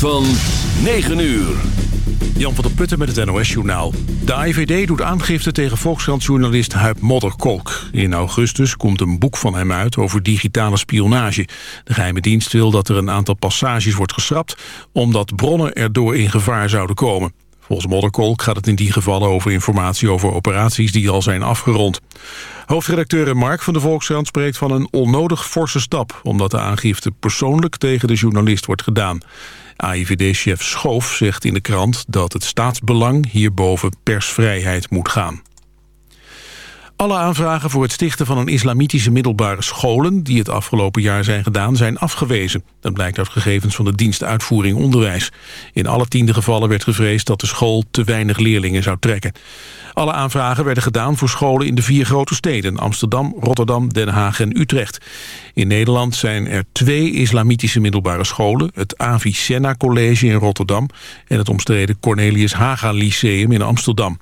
van 9 uur. Jan van der Putten met het NOS-journaal. De AIVD doet aangifte tegen Volkskrant-journalist Huip Modderkolk. In augustus komt een boek van hem uit over digitale spionage. De geheime dienst wil dat er een aantal passages wordt geschrapt... omdat bronnen erdoor in gevaar zouden komen. Volgens Modderkolk gaat het in die gevallen over informatie over operaties die al zijn afgerond. Hoofdredacteur Mark van de Volkskrant spreekt van een onnodig forse stap... omdat de aangifte persoonlijk tegen de journalist wordt gedaan. AIVD-chef Schoof zegt in de krant dat het staatsbelang hierboven persvrijheid moet gaan. Alle aanvragen voor het stichten van een islamitische middelbare scholen... die het afgelopen jaar zijn gedaan, zijn afgewezen. Dat blijkt uit gegevens van de dienst Uitvoering Onderwijs. In alle tiende gevallen werd gevreesd dat de school te weinig leerlingen zou trekken. Alle aanvragen werden gedaan voor scholen in de vier grote steden... Amsterdam, Rotterdam, Den Haag en Utrecht. In Nederland zijn er twee islamitische middelbare scholen... het Avicenna College in Rotterdam... en het omstreden Cornelius Haga Lyceum in Amsterdam.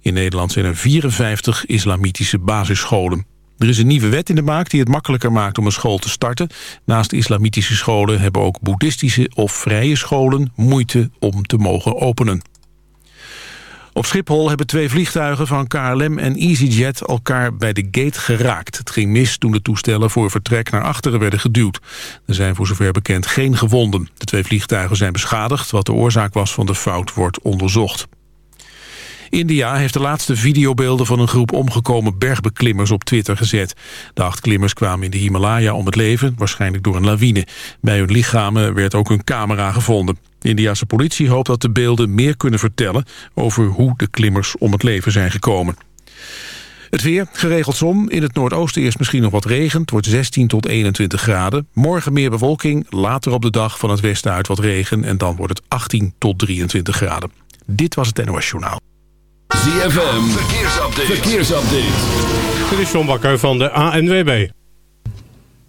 In Nederland zijn er 54 islamitische basisscholen. Er is een nieuwe wet in de maak die het makkelijker maakt om een school te starten. Naast islamitische scholen hebben ook boeddhistische of vrije scholen moeite om te mogen openen. Op Schiphol hebben twee vliegtuigen van KLM en EasyJet elkaar bij de gate geraakt. Het ging mis toen de toestellen voor vertrek naar achteren werden geduwd. Er zijn voor zover bekend geen gewonden. De twee vliegtuigen zijn beschadigd. Wat de oorzaak was van de fout wordt onderzocht. India heeft de laatste videobeelden van een groep omgekomen bergbeklimmers op Twitter gezet. De acht klimmers kwamen in de Himalaya om het leven, waarschijnlijk door een lawine. Bij hun lichamen werd ook een camera gevonden. De Indiase politie hoopt dat de beelden meer kunnen vertellen over hoe de klimmers om het leven zijn gekomen. Het weer, geregeld zon. In het noordoosten eerst misschien nog wat regen. Het wordt 16 tot 21 graden. Morgen meer bewolking. Later op de dag van het westen uit wat regen. En dan wordt het 18 tot 23 graden. Dit was het NOS Journaal. ZFM, verkeersupdate. verkeersupdate. Dit is John Bakker van de ANWB.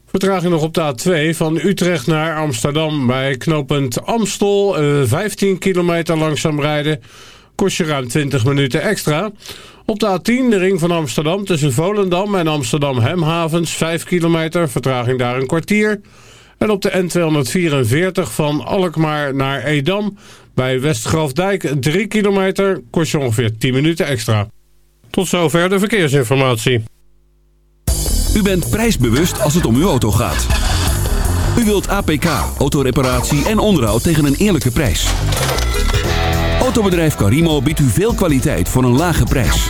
Vertraging nog op de A2 van Utrecht naar Amsterdam bij knooppunt Amstel. 15 eh, kilometer langzaam rijden. Kost je ruim 20 minuten extra. Op de A10 de ring van Amsterdam tussen Volendam en Amsterdam Hemhavens. 5 kilometer, vertraging daar een kwartier. En op de N244 van Alkmaar naar Edam bij Westgrafdijk 3 kilometer kost je ongeveer 10 minuten extra. Tot zover de verkeersinformatie. U bent prijsbewust als het om uw auto gaat. U wilt APK, autoreparatie en onderhoud tegen een eerlijke prijs. Autobedrijf Carimo biedt u veel kwaliteit voor een lage prijs.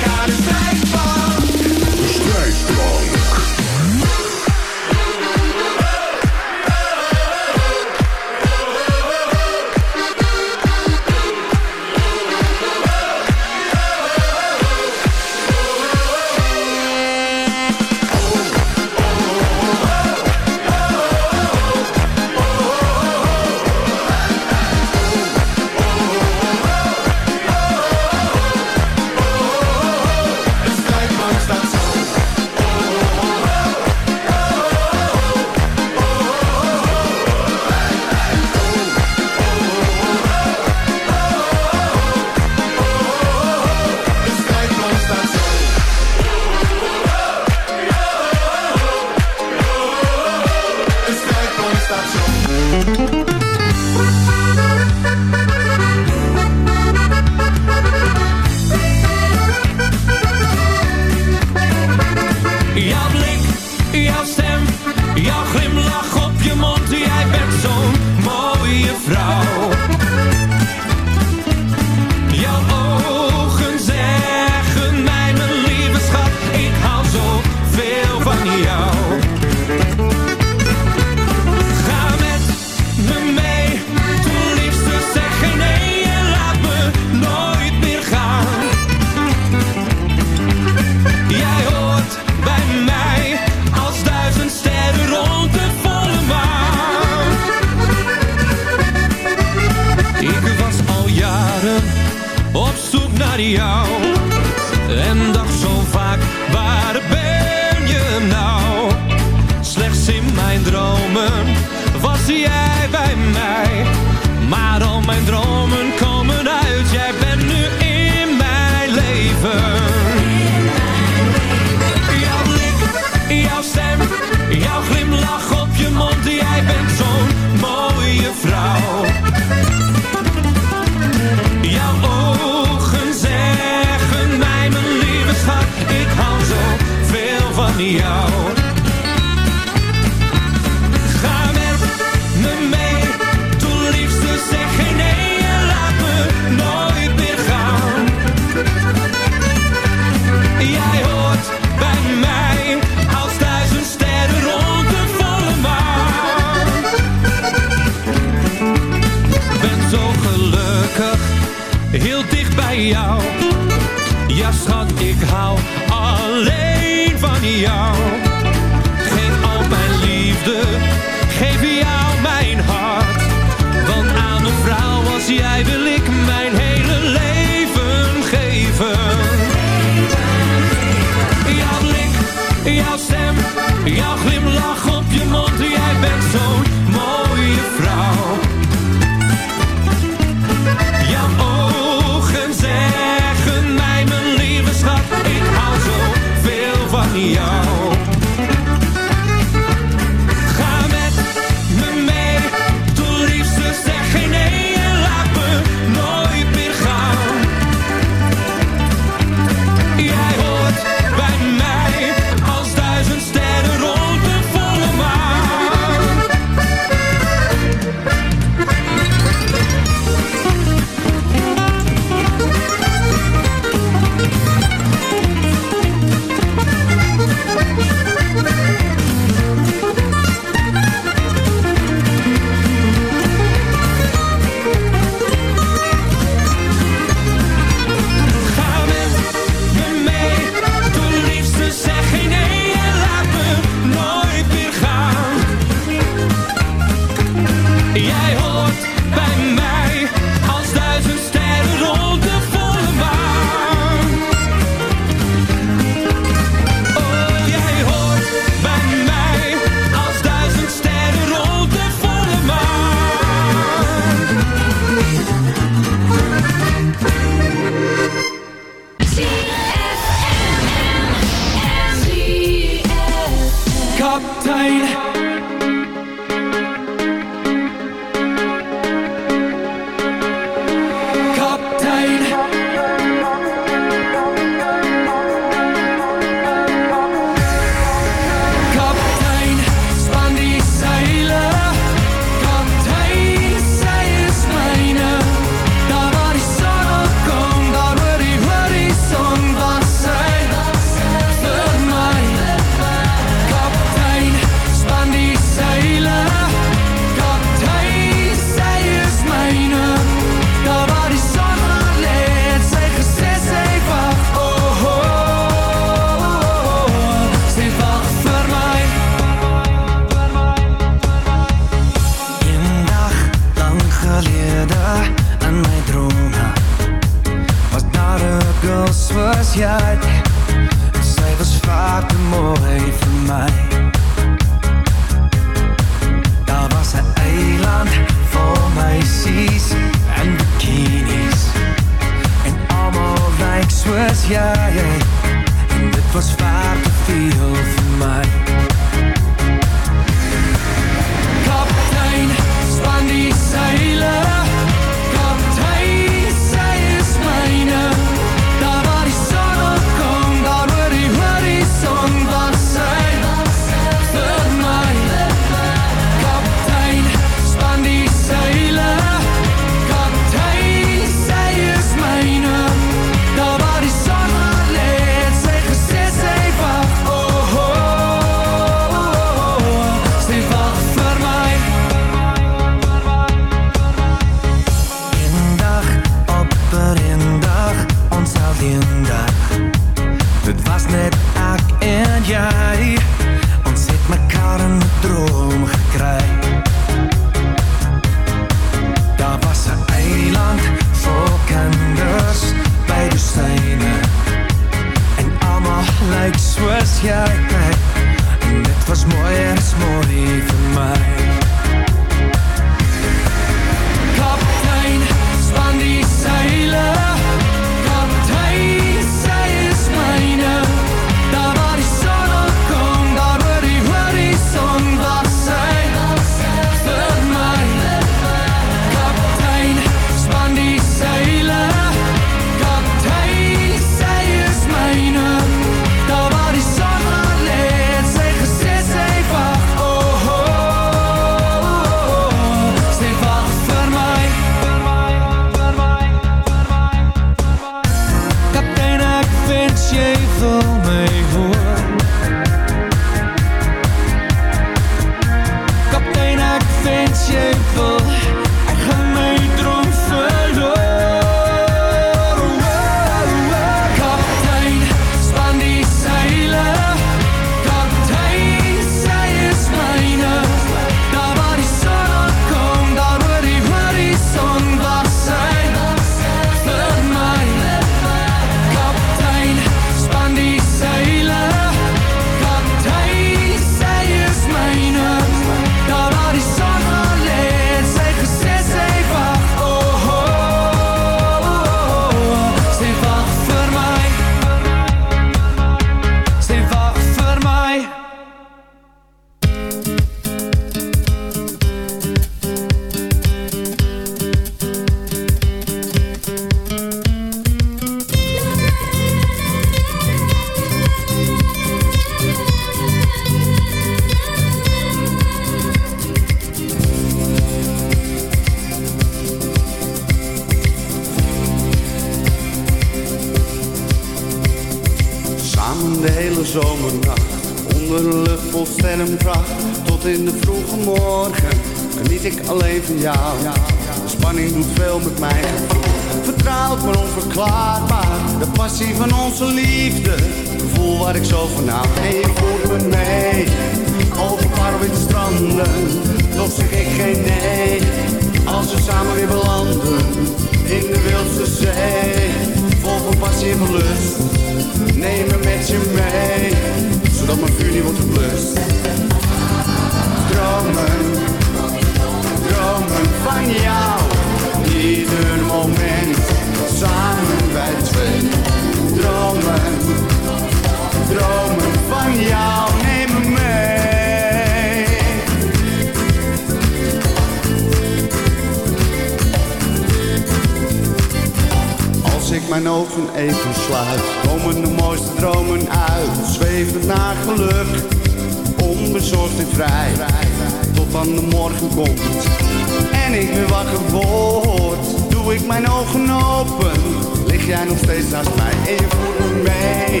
mijn ogen open. Lig jij nog steeds naast mij? En je voert me mee.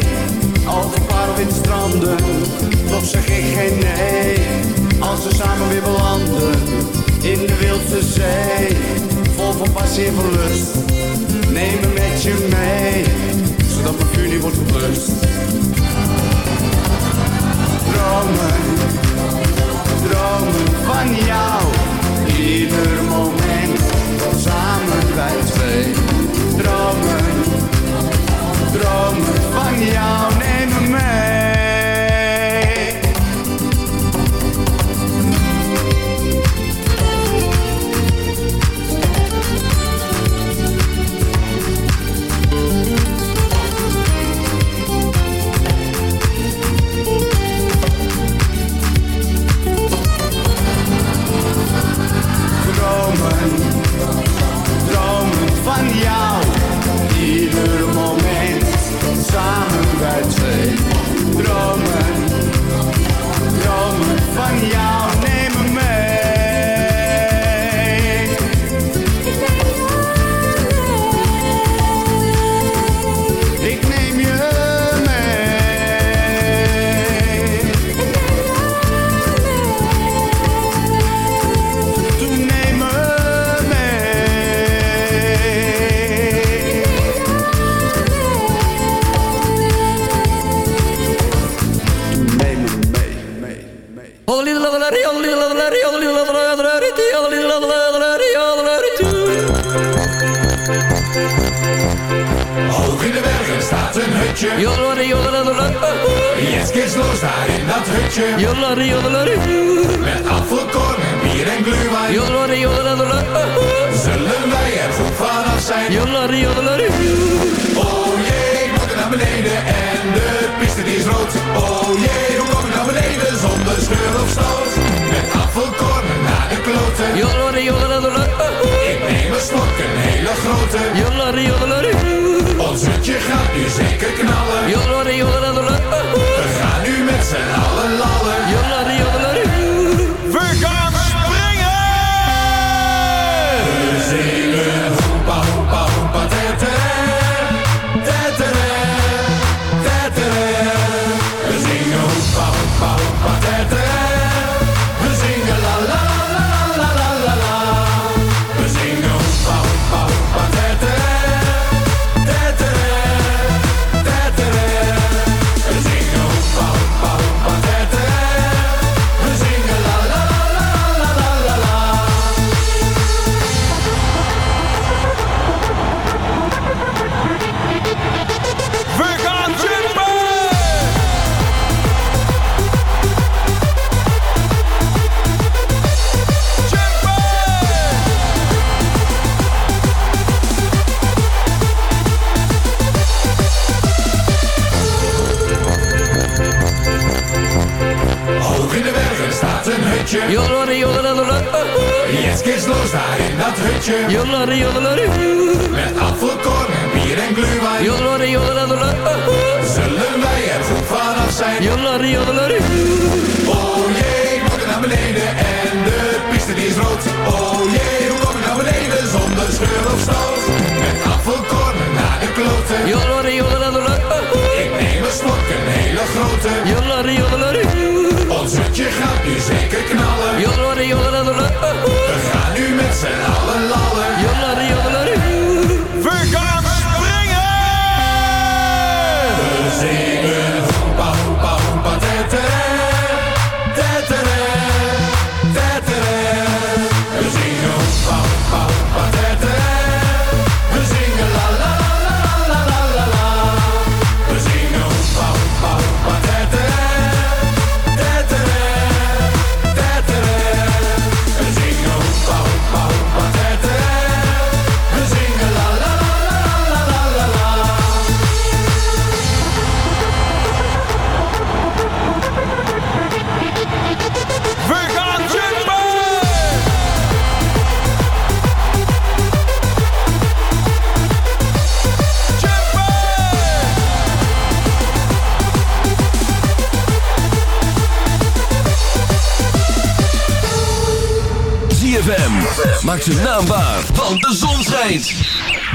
Paard wit stranden, toch zeg ik geen nee. Als we samen weer belanden, in de wilde zee. Vol van passie en verlust, neem me met je mee. Zodat mijn vuur niet wordt geblust. Dromen, dromen van jou. Ieder moment wij twee. Dromen, dromen van jou nemen mee. Hutje. Yes, kids los daar in dat hutje. Met afvalkorn en bier en gluwijn. Zullen wij er goed vanaf zijn? Oh jee, ik moet naar beneden en de piste die is rood. Oh jee, hoe kom ik naar beneden zonder scheur of stoot? Met afvalkorn naar de kloten. Ik neem een slok, een hele grote. Ons hutje gaat nu zeker knallen. We gaan nu met z'n allen lallen. We gaan springen! We zonder scheur of stoot? Met afvalkorn naar de kloten. Ik neem een slok, een hele grote. Ons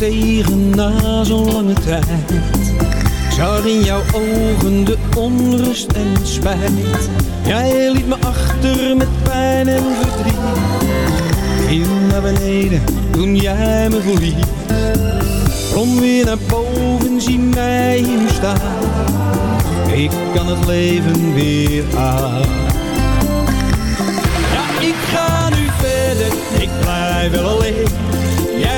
Tegen na zo'n lange tijd. Zag in jouw ogen de onrust en spijt. Jij liet me achter met pijn en verdriet. Viel naar beneden toen jij me verliet. Kom weer naar boven, zie mij hier staan. Ik kan het leven weer aan. Ja, ik ga nu verder, ik blijf wel alleen.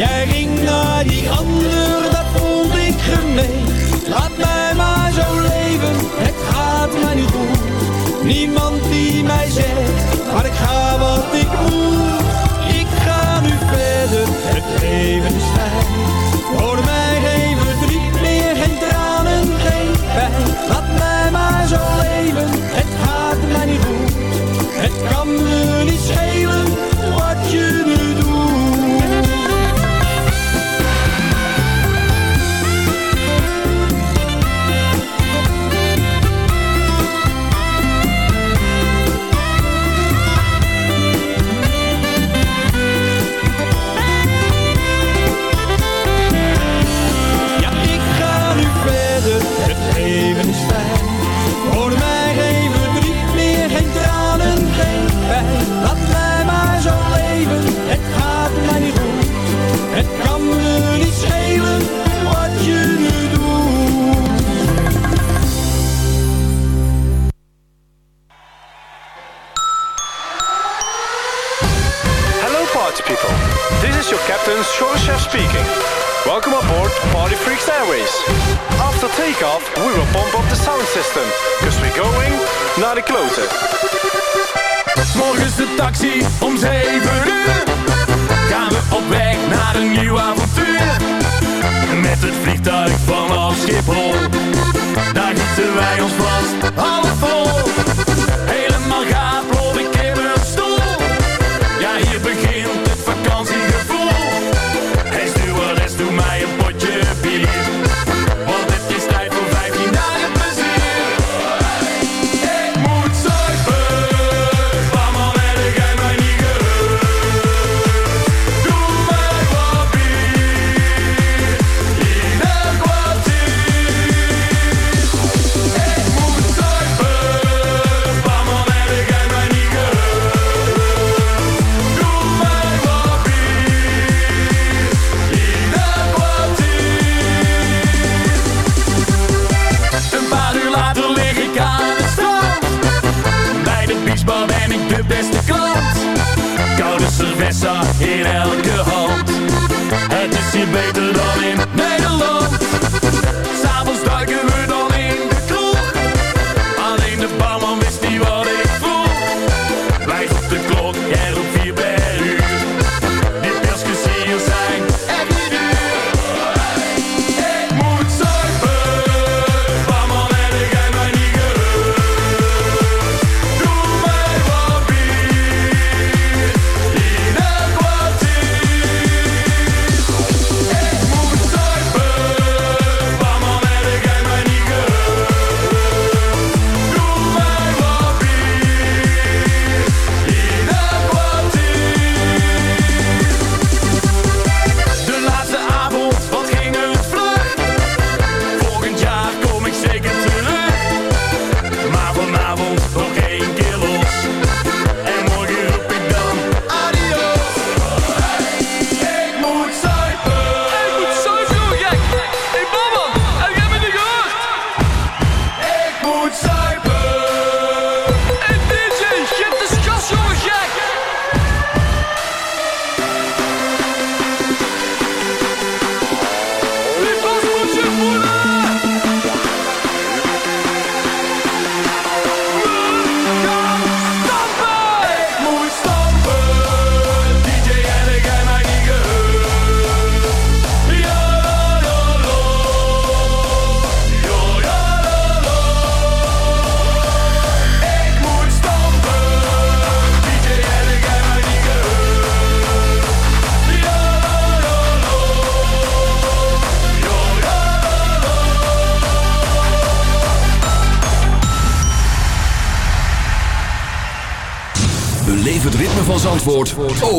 Jij ging naar die ander, dat vond ik gemeen. Laat mij maar zo leven, het gaat mij niet goed. Niemand die mij zegt, maar ik ga wat ik moet. Ik ga nu verder, het leven is fijn. Captain Shore speaking. Welcome aboard Party Freaks Airways. After takeoff, we will pump up the sound system, cause we're going naar de kloten. Morgens de taxi om 7 uur. Gaan we op weg naar een nieuw avontuur. Met het vliegtuig vanaf Schiphol. Daar gieten wij ons vast half vol. In elke hand. Het is hier beter dan in Nederland. S'avonds duiken we dan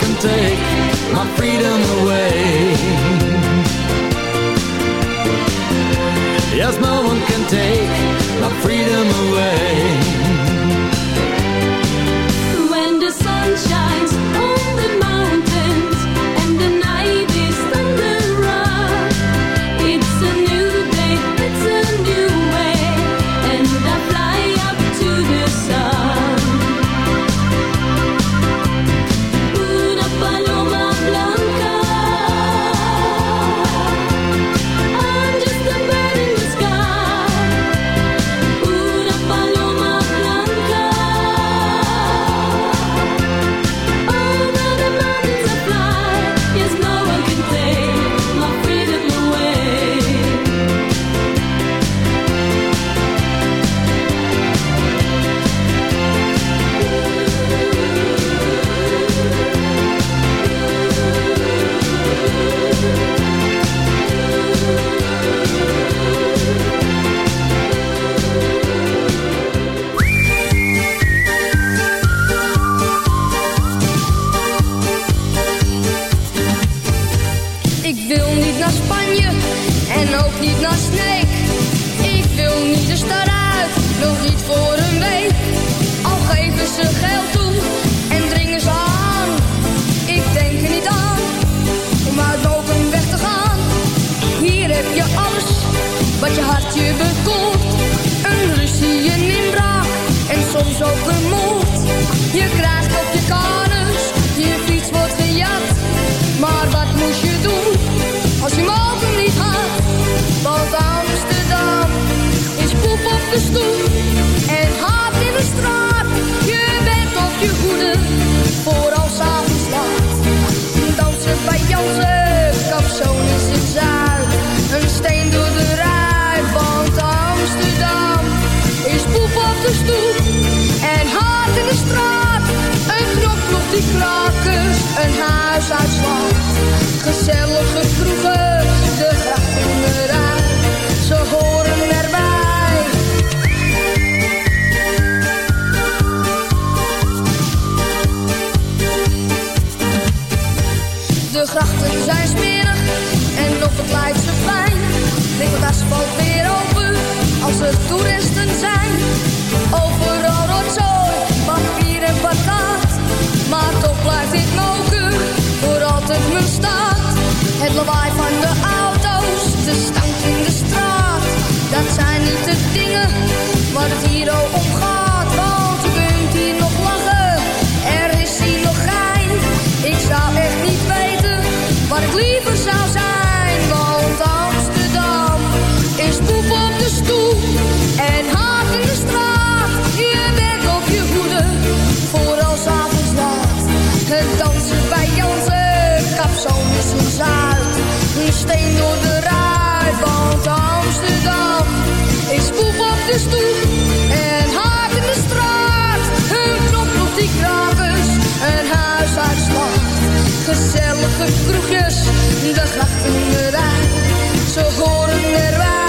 can take my freedom away. Yes, no one can take my freedom away. zo. Je krijgt op krakkers, een huis uit. Gezellige kroegen, de grachten ze horen erbij. De grachten zijn smerig en nog het Leidse fijn ligt het asfalt weer open als er toeristen zijn. Overal zo. blijft dit mogen, voor altijd mijn staat. Het lawaai van de auto's, de stank in de straat. Dat zijn niet de dingen waar het hier om gaat. Steen door de ruit, want Amsterdam is boef op de stoep en hard in de straat. Hun knop op die krakers, een huisuitslag. Gezellige kroegjes, de grachten eruit, ze horen erbij,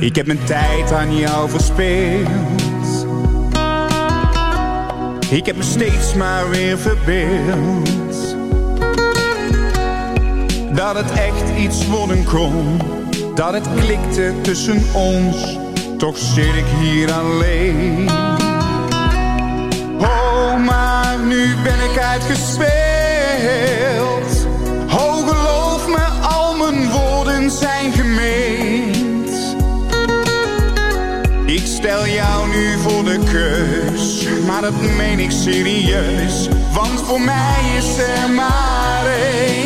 Ik heb mijn tijd aan jou verspeeld. Ik heb me steeds maar weer verbeeld. Dat het echt iets worden kon. Dat het klikte tussen ons. Toch zit ik hier alleen. Oh, maar nu ben ik uitgespeeld. Oh, geloof me, al mijn woorden zijn gemeend. Ik stel jou nu voor de keus, maar dat meen ik serieus. Want voor mij is er maar één.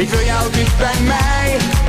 Ik wil jou dicht bij mij.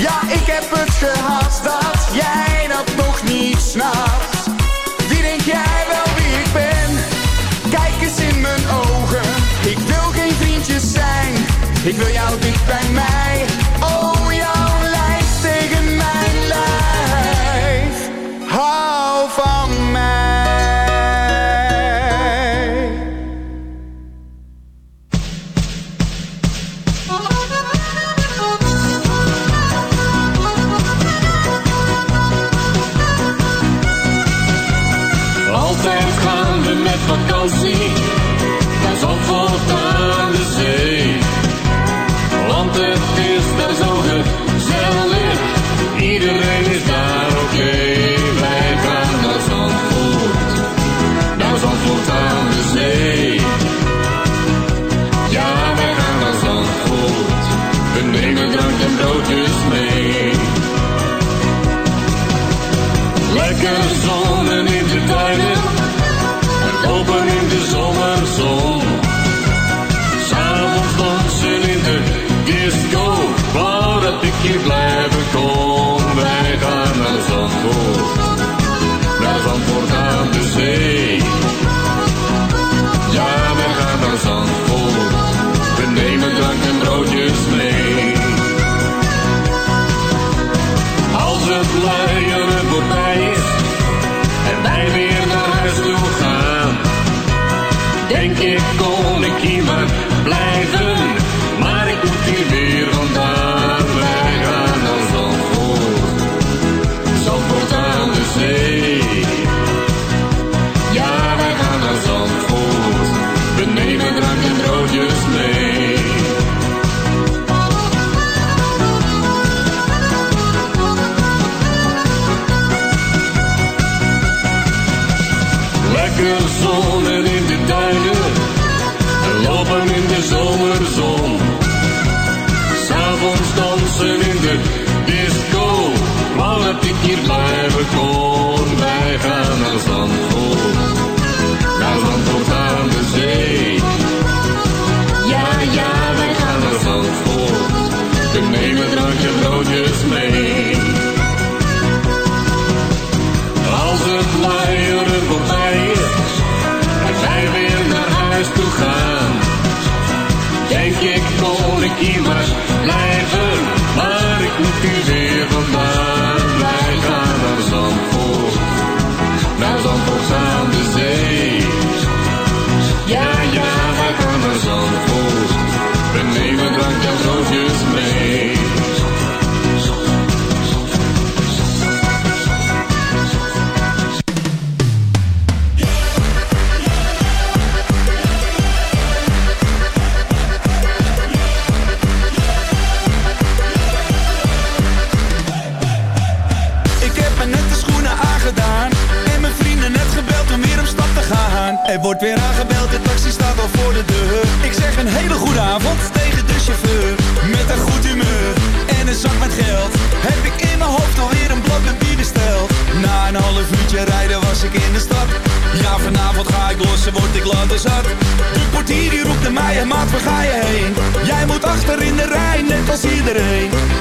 Ja, ik heb het gehad dat jij dat nog niet snapt. Wie denk jij wel wie ik ben? Kijk eens in mijn ogen. Ik wil geen vriendjes zijn. Ik wil jou dicht bij mij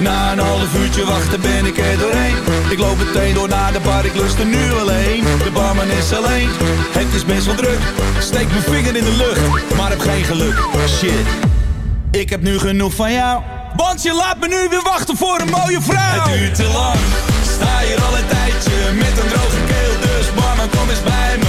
Na een half uurtje wachten ben ik er doorheen. Ik loop meteen door naar de bar, ik lust er nu alleen. De barman is alleen, het is best wel druk. Steek mijn vinger in de lucht, maar heb geen geluk. Shit, ik heb nu genoeg van jou Want je laat me nu weer wachten voor een mooie vrouw. Het duurt te lang, sta hier al een tijdje Met een droge keel, dus barman kom eens bij me.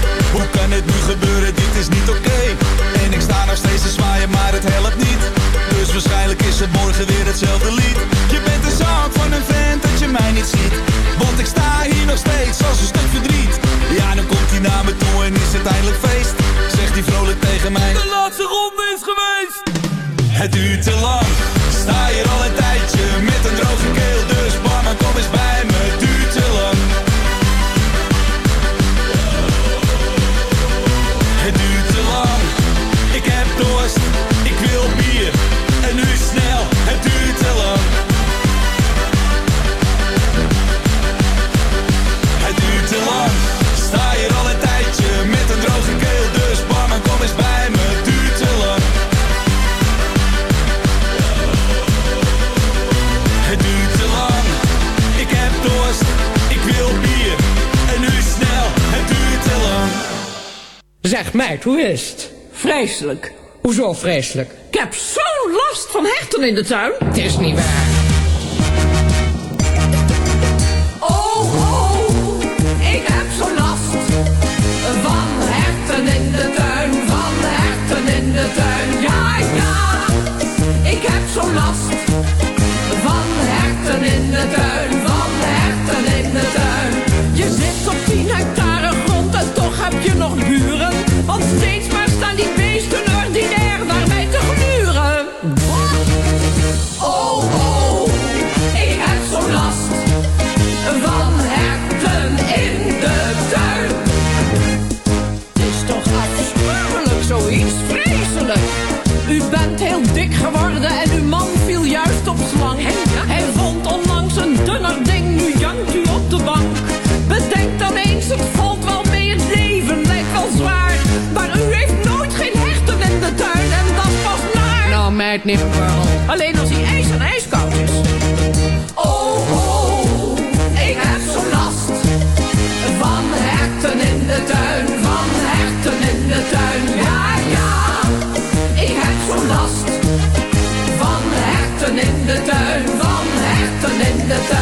Hoe kan het nu gebeuren, dit is niet oké. En ik sta nog steeds te zwaaien, maar het helpt niet. Dus waarschijnlijk is het morgen weer hetzelfde lied. Je bent de zaak van een vent dat je mij niet ziet. Want ik sta hier nog steeds als een stuk verdriet. Ja, dan komt hij naar me toe en is het eindelijk feest. Zegt hij vrolijk tegen mij. De laatste ronde is geweest. Het duurt te lang, sta hier al een tijdje met een droge keel. Dus Zeg meid, hoe is het? Vreselijk. Hoezo vreselijk? Ik heb zo'n last van herten in de tuin. Het is niet waar. Oh, oh, ik heb zo'n last van herten in de tuin, van herten in de tuin. Ja, ja, ik heb zo'n last van herten in de tuin, van herten in de tuin. Je zit op 10 hectare grond en toch heb je nog. Bent heel dik geworden en uw man viel juist op slang. Hij vond onlangs een dunner ding, nu jankt u op de bank. Bedenk dan eens, het valt wel mee, het leven lijkt wel zwaar. Maar u heeft nooit geen herten in de tuin en dat pas naar. Nou meid, niet Alleen als hij ijs en ijskoud is. Oh, oh, ik heb zo'n last van herten in de tuin, van herten in de tuin. De tuin, van herten in de tuin.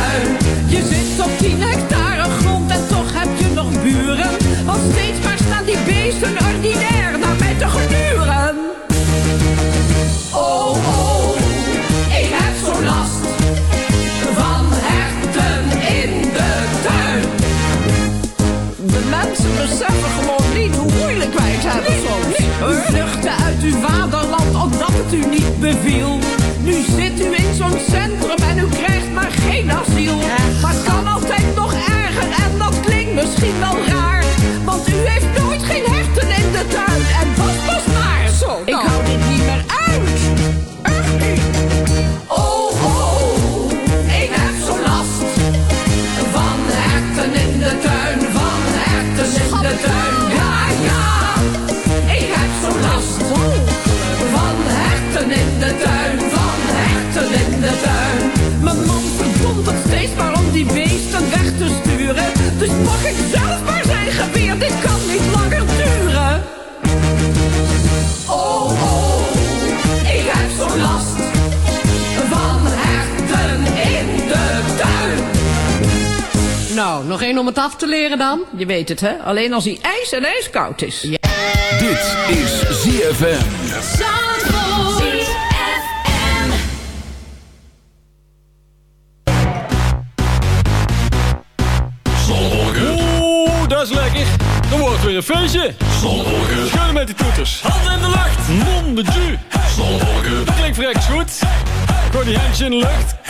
Te leren dan? Je weet het, hè? Alleen als hij ijs en ijskoud is. Dit is ZFM. Oeh, dat is lekker. Dan wordt weer een feestje. Schudden met die toeters. Handen in de lucht. Mon de ju. Dat klinkt vrek goed. Gooi die handjes in de lucht.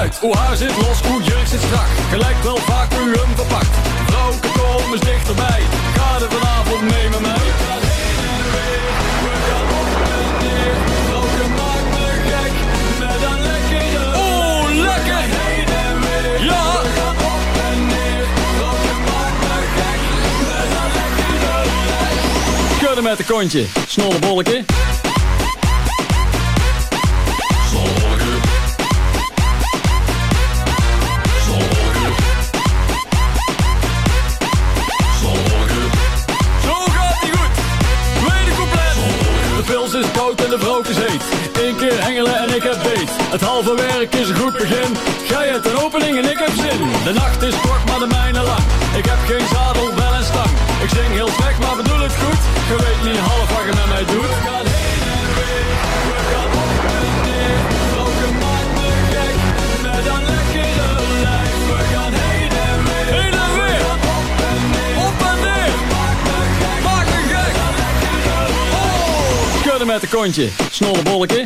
uit. Haar zit los, hoe jurk zit strak. Gelijk wel vaak weer hem verpakt. Vrouwen komen eens dichterbij. Ga er vanavond mee met mij. We gaan heen en weer, we gaan op en neer. Vrouwke maakt me gek, met een lekkere... Oeh, lekker! Heen en weer, ja. we gaan op en neer. Vrouwke maakt me gek, met een lekkere... Kudde met een kontje, snollebolletje. Het halve werk is een goed begin. Gij hebt een opening en ik heb zin. De nacht is kort, maar de mijne lang. Ik heb geen zadel, wel en stang. Ik zing heel slecht, maar bedoel ik goed. Je weet niet half wat je met mij doet. We gaan heen en weer, we gaan op en neer. Roken maakt me gek, met een lekkere lijf. We gaan heen en weer, heen en weer. We gaan op en neer, op en neer. Maakt me gek, maakt me gek. Maak me gek. Oh! Kudden met een kontje, snolle bolletje.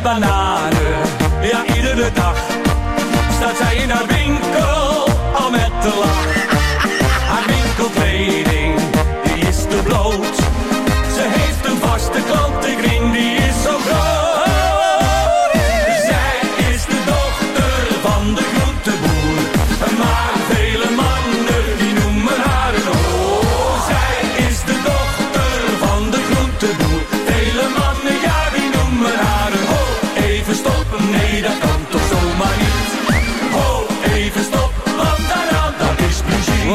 banaan.